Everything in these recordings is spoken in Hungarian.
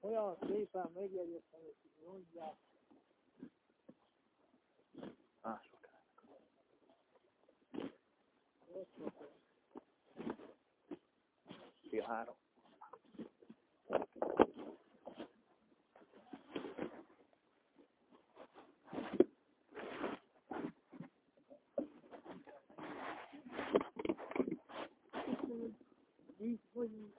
Olyan szépen megjegyeztem, hogy mondják. Mások. Fél három. Nincs, hogy.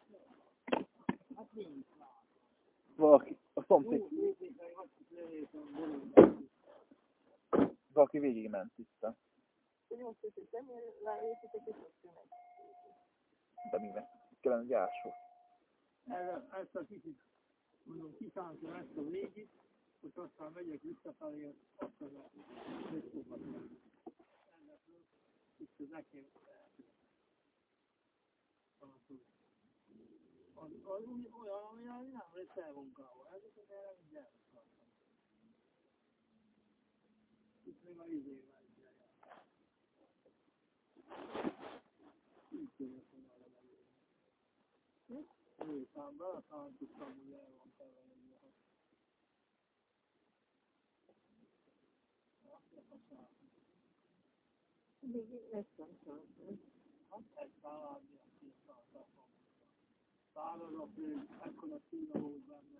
Valaki, a szomszéd, valaki végigment itt de mivel kellene egy ásó. Ezt a kicsit, mondom, kiszántom ezt a végig, hogy aztán megyek visszafelé, azt az a megfogat. Itt az nekem. Az, az úgy olyan, amilyen nem lesz elmunkával. Ezeket erre mind elmunkáltam. Itt még a izével is eljár. Így tudok, hogy arra megyünk. Miután beleszántuktam, hogy el van keverni. Még lesz nem szám. Hát egy szálládni a két szállításban. Szállad a fő, ekkora szína volt benne.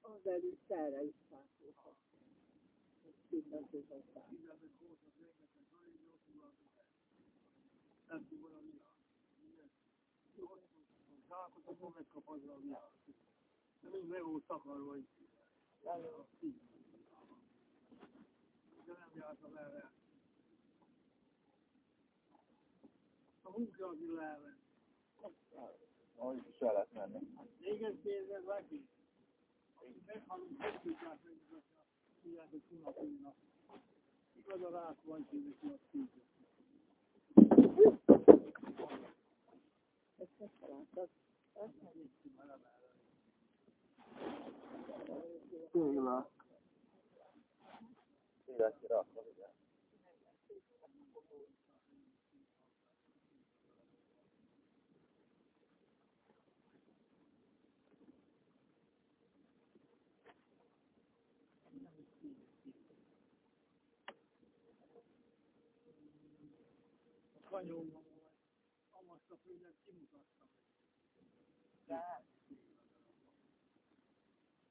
Az előtt erre is olyan világ. Zsákot megkapod a világ. De még meg volt takarva, hogy de nem jártam erre. A munkra az elment. Ahogy is el lehet menni. Régen kérdez neki. Meghalunk, hogy tudják meg, hogy hívják, hogy unapulnak. Igaz a rák van, hogy neki azt tudja. Ezt megtaláltad. Tényleg. Életre rakva, igen. Kanyóban volt. Amazt a főnek kimutattam.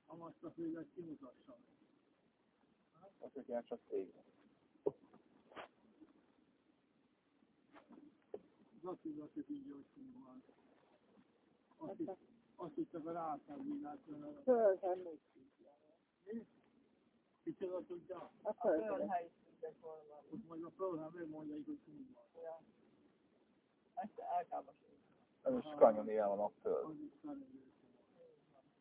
Amazt a főnek kimutassam. Azt mondja, csak ég. Az azt hiszem, hogy így, hogy van. Azt azt hiszem, hogy rászállítják. Földhen még Kicsoda tudja? A A földhen. földhely is tudják volna. Ott majd a földön megmondják, hogy túl van. Ja. Ez is kanyonére van a föld. Is.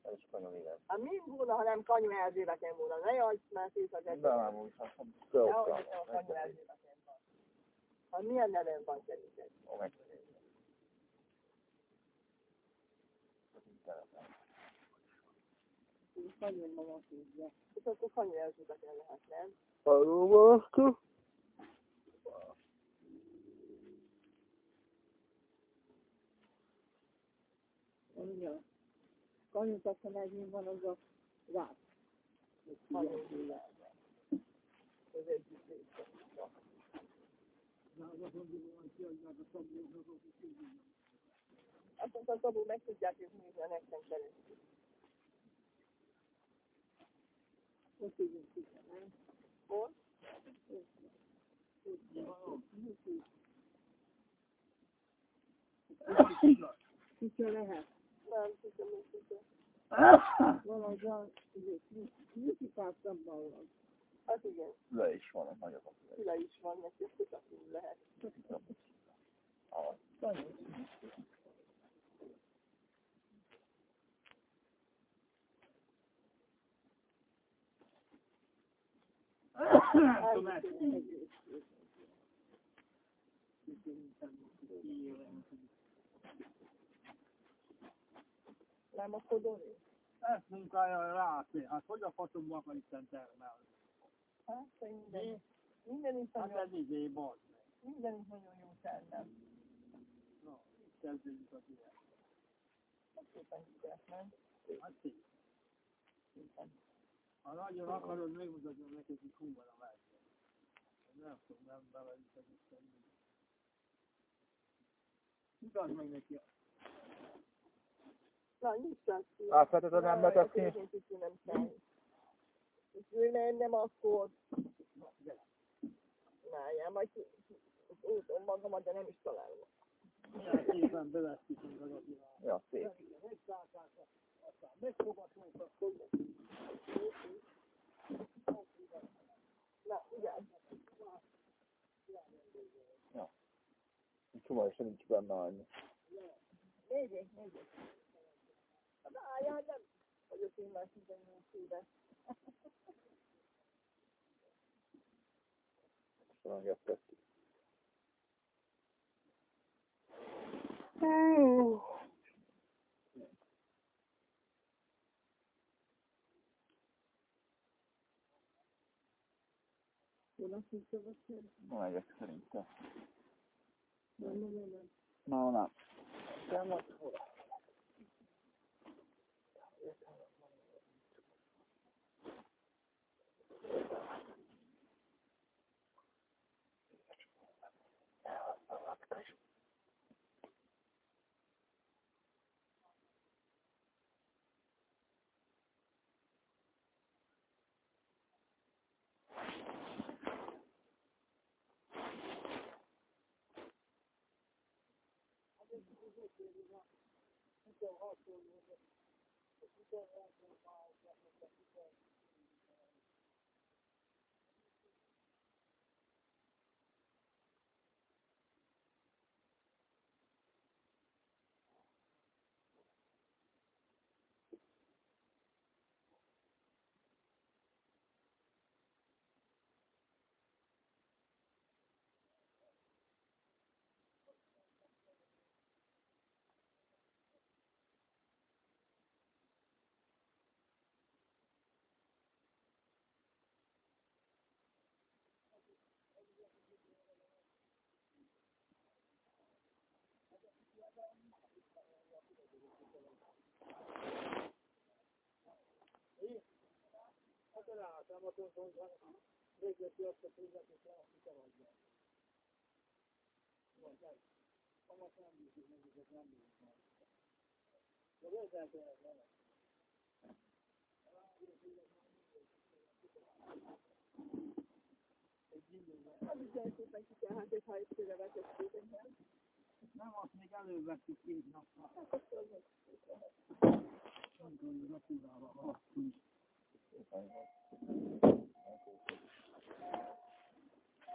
Ez is kanyonére. Hát mi volna, ha nem Kanyú Erzsébetén volna? Ne jaj, mert észak De nem úgy, hát Kanyú Erzsébetén van. Hát milyen nevén van szerintem? Ó, meg. Nagyon maga tudja. És akkor Kanyú Erzsébetén lehet, nem? Hallomászka? Mondja. Kanyutak, ha megint van az a rák. Kanyú világban. Ez egy szép. De az azt mondja, hogy kiadják a szabadoknak, hogy kívül. Azt mondta, Szabó, meg tudják ők nézni a nektek keresztül. Tudjuk kicsit, nem? Hol? Kicsit lehet. Nem tudom, hogy tudja. A van. Igen, Le is van, nagyobb a föld. Füle is van, neki ezt kutatni lehet. Ah, Nem Dori? Ezt munkája rászé. Hát hogy a faszomban akar Isten termelni? Hát, minden. Minden is Hát nagyon, ez izé, bazd minden is nagyon jó ternem. Na, itt kezdődik az ilyen. Hát szépen nem? Hát szép. Szépen. Ha nagyon akarod, megmutatom neked, hogy hú van a verseny. Nem tudom, nem beleüt az Isten. Mutasd meg neki. Na, nyissad ki. Átveted nem betetni? Én kicsi nem kell. És ő nem, nem akkor. Nájál, majd ki- ki- úton magamat, de nem is találom. Milyen szépen bevesztítünk az Attilát. Ja, szép. Megszállták, aztán megfogadtunk, akkor Na, igen. Csomag se nincs benne annyi. Nézzék, nézzék. Nájál nem vagyok én már 18 éve. Szolongettettük. Hol azt hiszem, hogy Ma megyek szerintem. nem, nem, nem, nem. Na, na. Nem az hol. Támadtunk, hogy végzeti azt a pénzet, és lehet, hogy tagadja. Vagy nem. Amat nem bízik, meg ezek nem bízik meg. De hozzá kell vele. Hát igen, szépen ki kell, hát egy hajtőre vezették engem. Nem, azt még előbb vettük két napra. Amikor még a tudába haladtunk.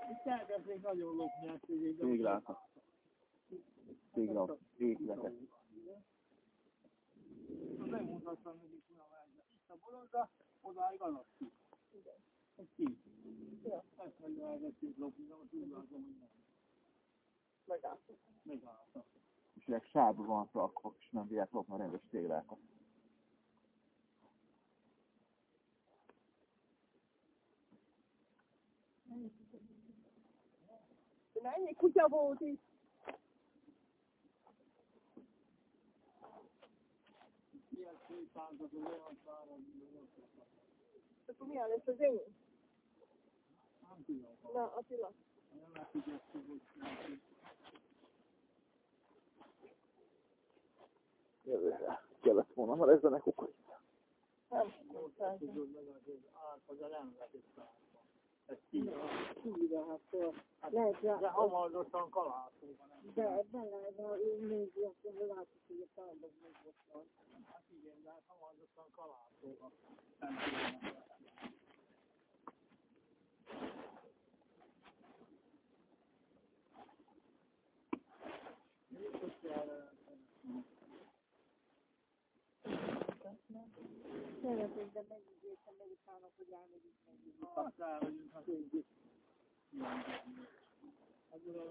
Itt elkezdték nagyon lopni ezt, hogy egy Téglákat. Tégla, végletek. Megmutattam nekik unavágyra. Itt a bolonda, odáig alattuk. Ez ki. Ja. Ezt nagyon elkezdték lopni, de most úgy látom, hogy nem. Megálltuk. Megálltak. És ilyen sárba van rakva, és nem bírják lopni a rendes téglákat. Mennyi kutya volt itt? Ilyen hogy olyan száradni, Akkor milyen lesz az tudom. Na, Attila. Jövőre kellett volna, mert ezzel ne kukorica. Nem. nem lehet itt árpa. Ez ki? Kívül, hát lehet, De hamarosan kalászóban nem. de bele, de én még látok, hogy a támadás még ott van. Hát igen, de hát hamarosan. Nem tudom. Szeretnék, de megígértem, meg utána, hogy elmegyünk meg. Aztán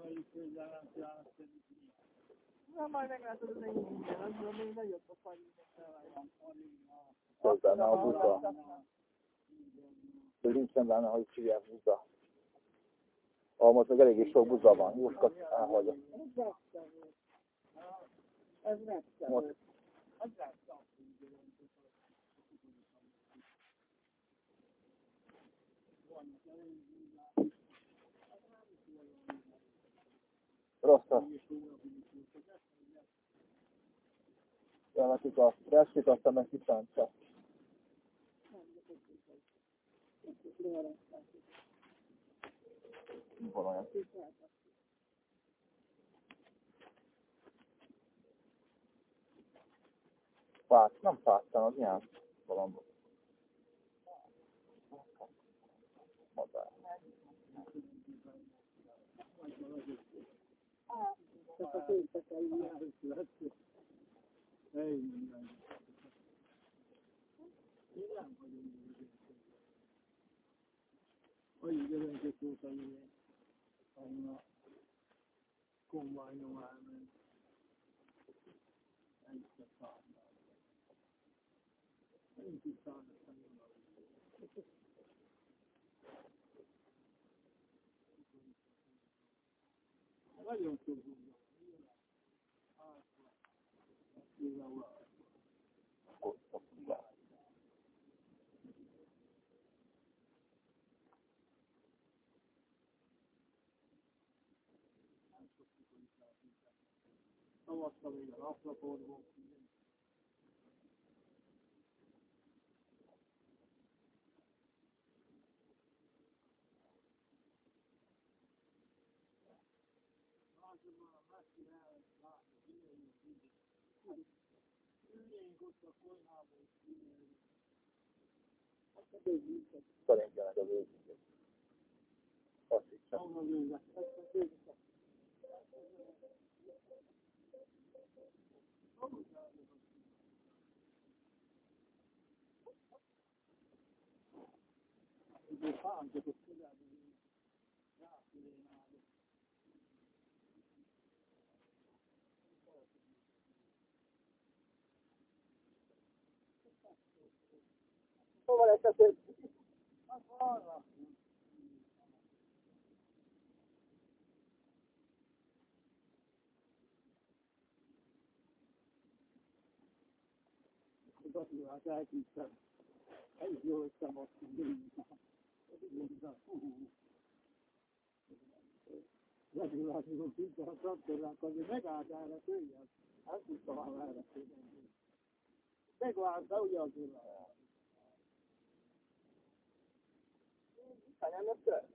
vagyunk nem csinálnak semmit. Na, majd meglátod az enyém minden, azból még nagyobb a. Ez benne a hogy hívják buza. Ah, most meg eléggé sok buza van. Jóska elhagyja. Ez. Ez volt. Az rosszat. Elvetik a reszkit, aztán meg kisántja. Van olyan. Fát, nem fátán, az ilyen valami. Madár. Csak a péntekkel ilyen. Hogy gyerekek óta ilyen, a kombányom elment. Egyre szállnál. Nincs is szállnál. Nagyon sok Szavazta még a napraporból. Szerintem az őszintén. Azt hiszem. Hova lesz a több? Hát elküldtem. Ez jó, hogy szavaztunk. Legulásról tudta a traktornak, hogy erre tőlem. Nem tudtam már erre de ugye az urat. Nem lesz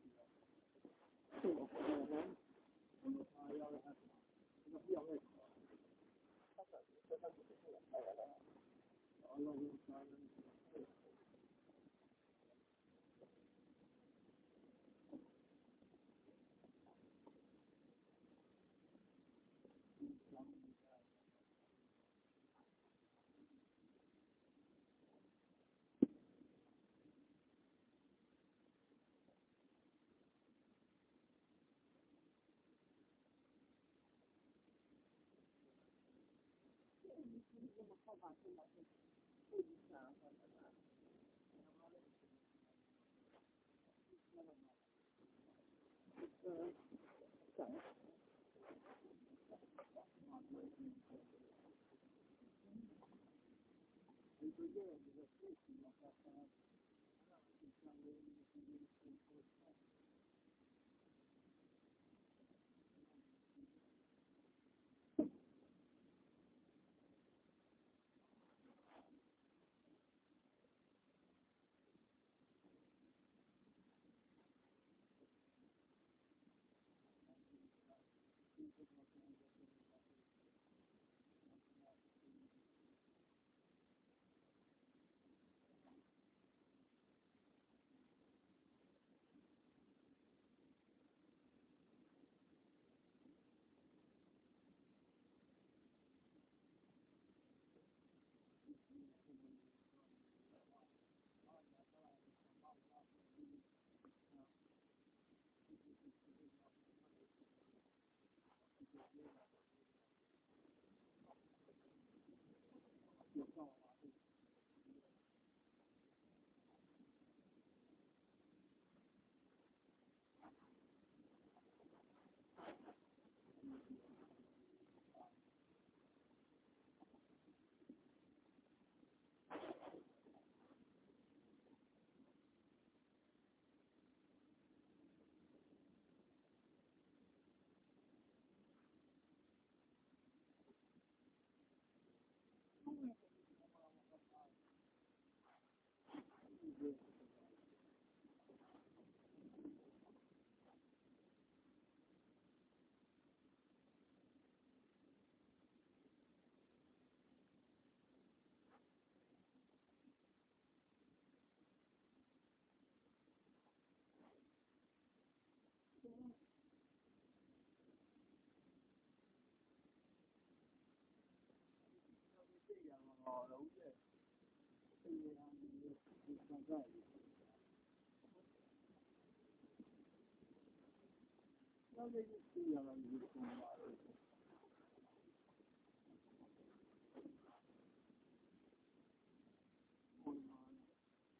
就是那么好嘛，现在是不理想，现在是，他妈的，那个嘛，嗯，等。Több? arra, ugye? Igen, viszont rájuk. Na, még is figyelem, hogy már.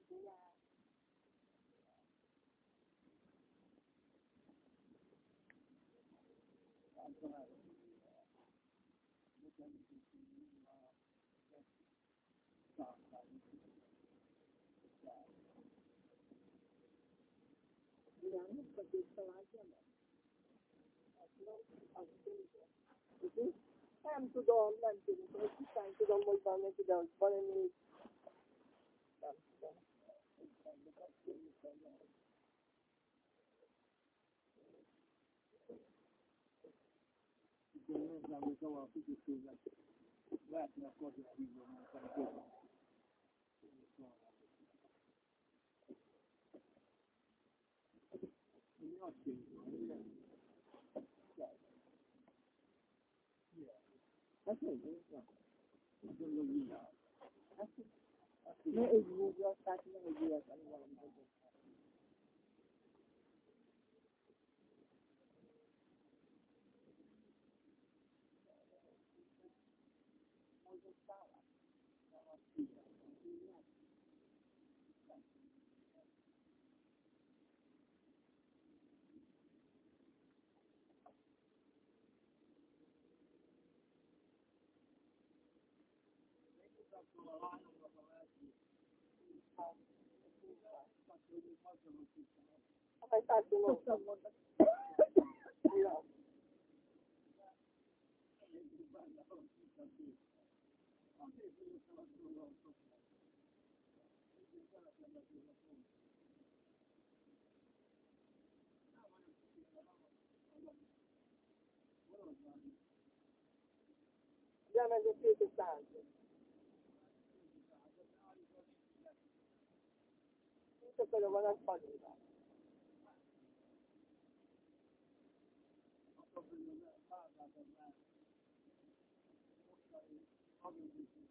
Irányos, vagy visszavágja meg? Az tényleg. Nem tudom, nem tudom, hogy tisztán tudom, hogy van neki, de hogy valami nem tudom. Akkor nézzem, hogy tovább figyelőznek. Lehetne a kodján hívni, mert nem tudom. Mi azt kérdezik, igen? Hát még jó. Azt mondom, hogy vigyázz. Ne egy múlva, tehát ne egy ilyet, ami valami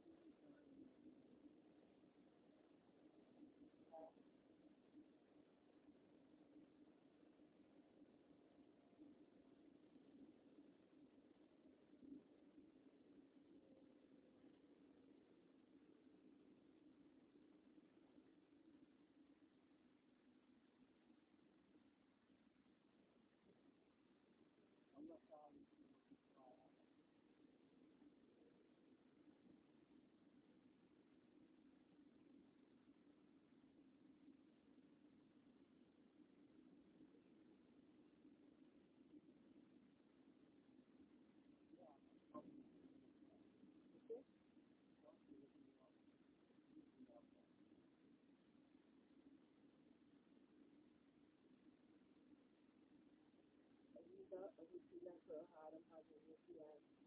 hogy Majd tárgyalom. Ja. Elmegyek két száz.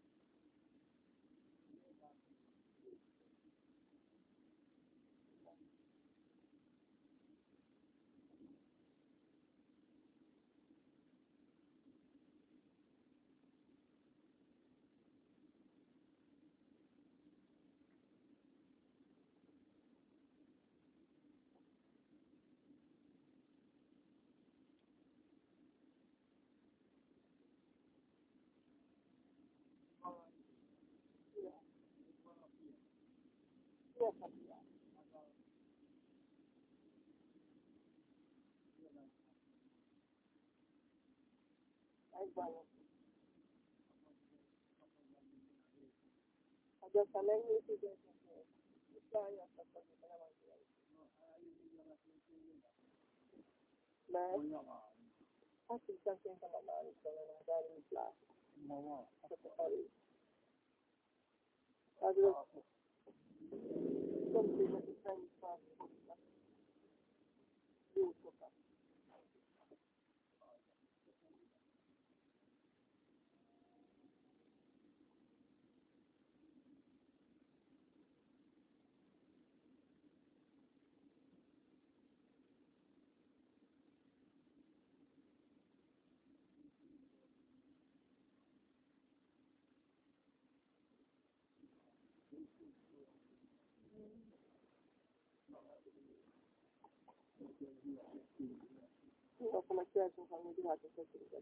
Ajo sanen yon si gen se se, isla yon sa sa di kanan wansi yon. Men, ati sa sen kanan mani kanan an dari isla. Sa se kari. Ajo, kom si yon si sen yon sa di. Jó, akkor meg szeretnénk hallni, hogy hát ezt összeüket.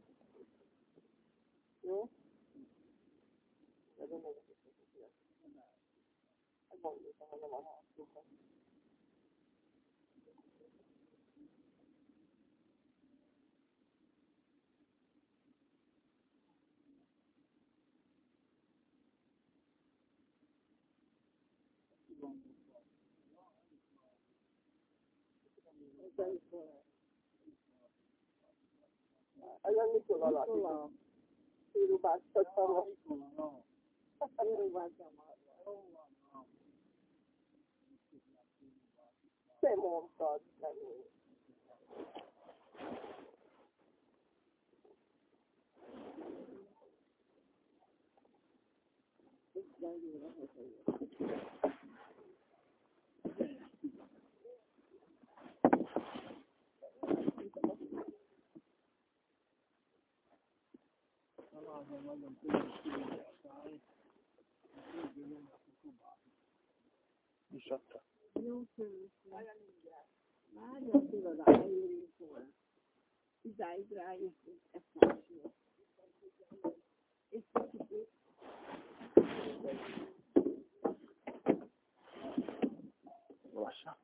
Jó? De de meg is összeüket. Hát gondoltam, hogy nem a hátsókat. Ayan mikor alakítom. Kirubáztattam a kirubáztam a Te mondtad, nem én. Találva nagyon tudod, hogy a száj. is adta. Jó szőlőség. Várjon, tudod, a helyéről szól. Idáig rájöttünk, ezt nem is jó. És kicsit Lassan.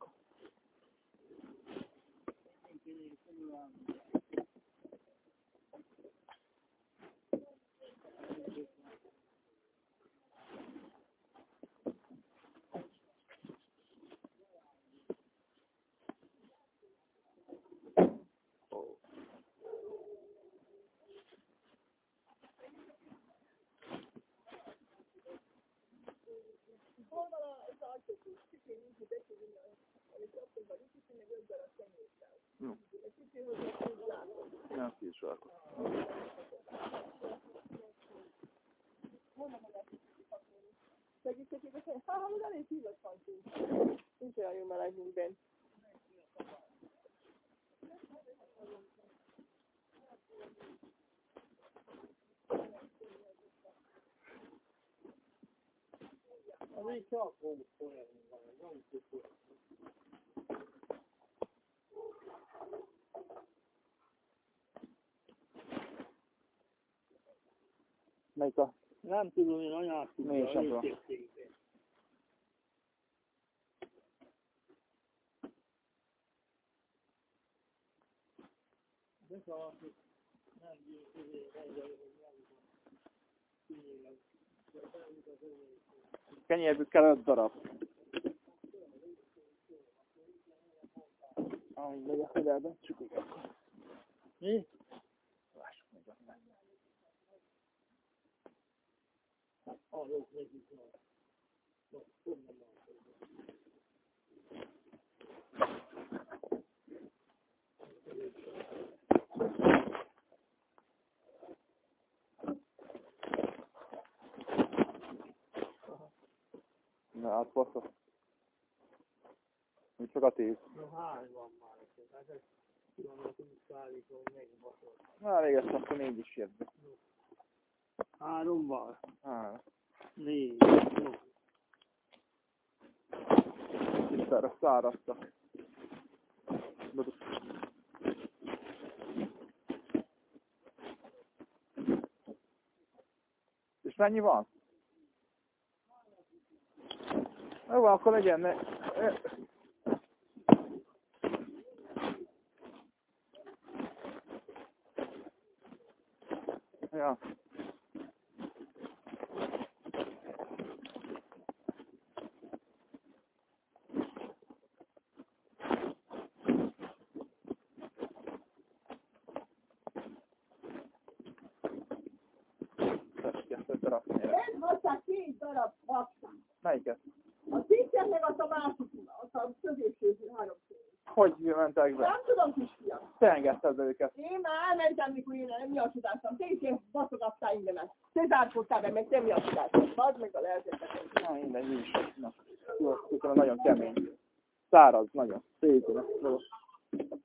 Hol van az ajtókú? Kicsi nincs ide, kicsi és akkor vagy kicsi meg öt darab kenyértel. Jó. Egy kicsi, hogy a tűzlátok. Nem kis sarkot. Mondom, hogy ezt kicsi pakolni. Segítsek itt a kenyér. Hát, hogy elég hívott van. Nincs olyan jó meleg, mint bent. Az van, nem. Melyik a... Nem tudom, én anyát tudja, Én sem tudom. De szóval, hogy nem hogy nem Kenyérből öt darab. Ide, ebben csak úgy akkor. Mi? Lássuk meg aztán. Azok nekik van. No, hát bassza. Mit csak a tíz. No, hány van már? Hát ez. Na, végeztem, akkor négy is jött. be. Három van. Á, Négy. Jó. tisztára száraztak. És mennyi van? Jó akkor legyen. Ne... Ja. Ezt. Ez két darab kapszám. Melyiket? A szintjen meg azt a másik, azt a középső három Hogy mentek be? Nem tudom, kisfiam. Te engedted őket. Én már elmentem, mikor én nem nyalcsodáztam. Te is ilyen baszogattál engemet. Te zárkodtál be, meg te nyalcsodáztál. Add meg a lelketet. Na, mindegy, mi is. Na, jó, utána nagyon kemény. Száraz, nagyon. Szép, jó.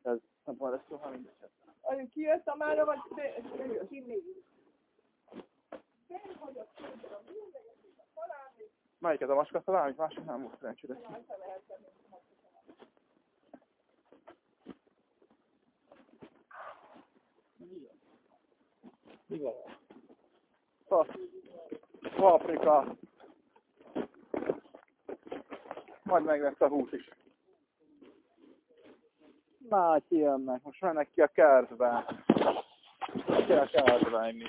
Ez, nem van, ez soha mindegy. Olyan kijött a mára, vagy te, te jössz, én még. Találni, Melyiket a vaska találni? Másik nem volt szerencsére. Mi van? Fasz. Paprika. Majd meg lesz a hús is. Na, kijönnek. Most mennek ki a kertbe. Ki a kertbe, mi?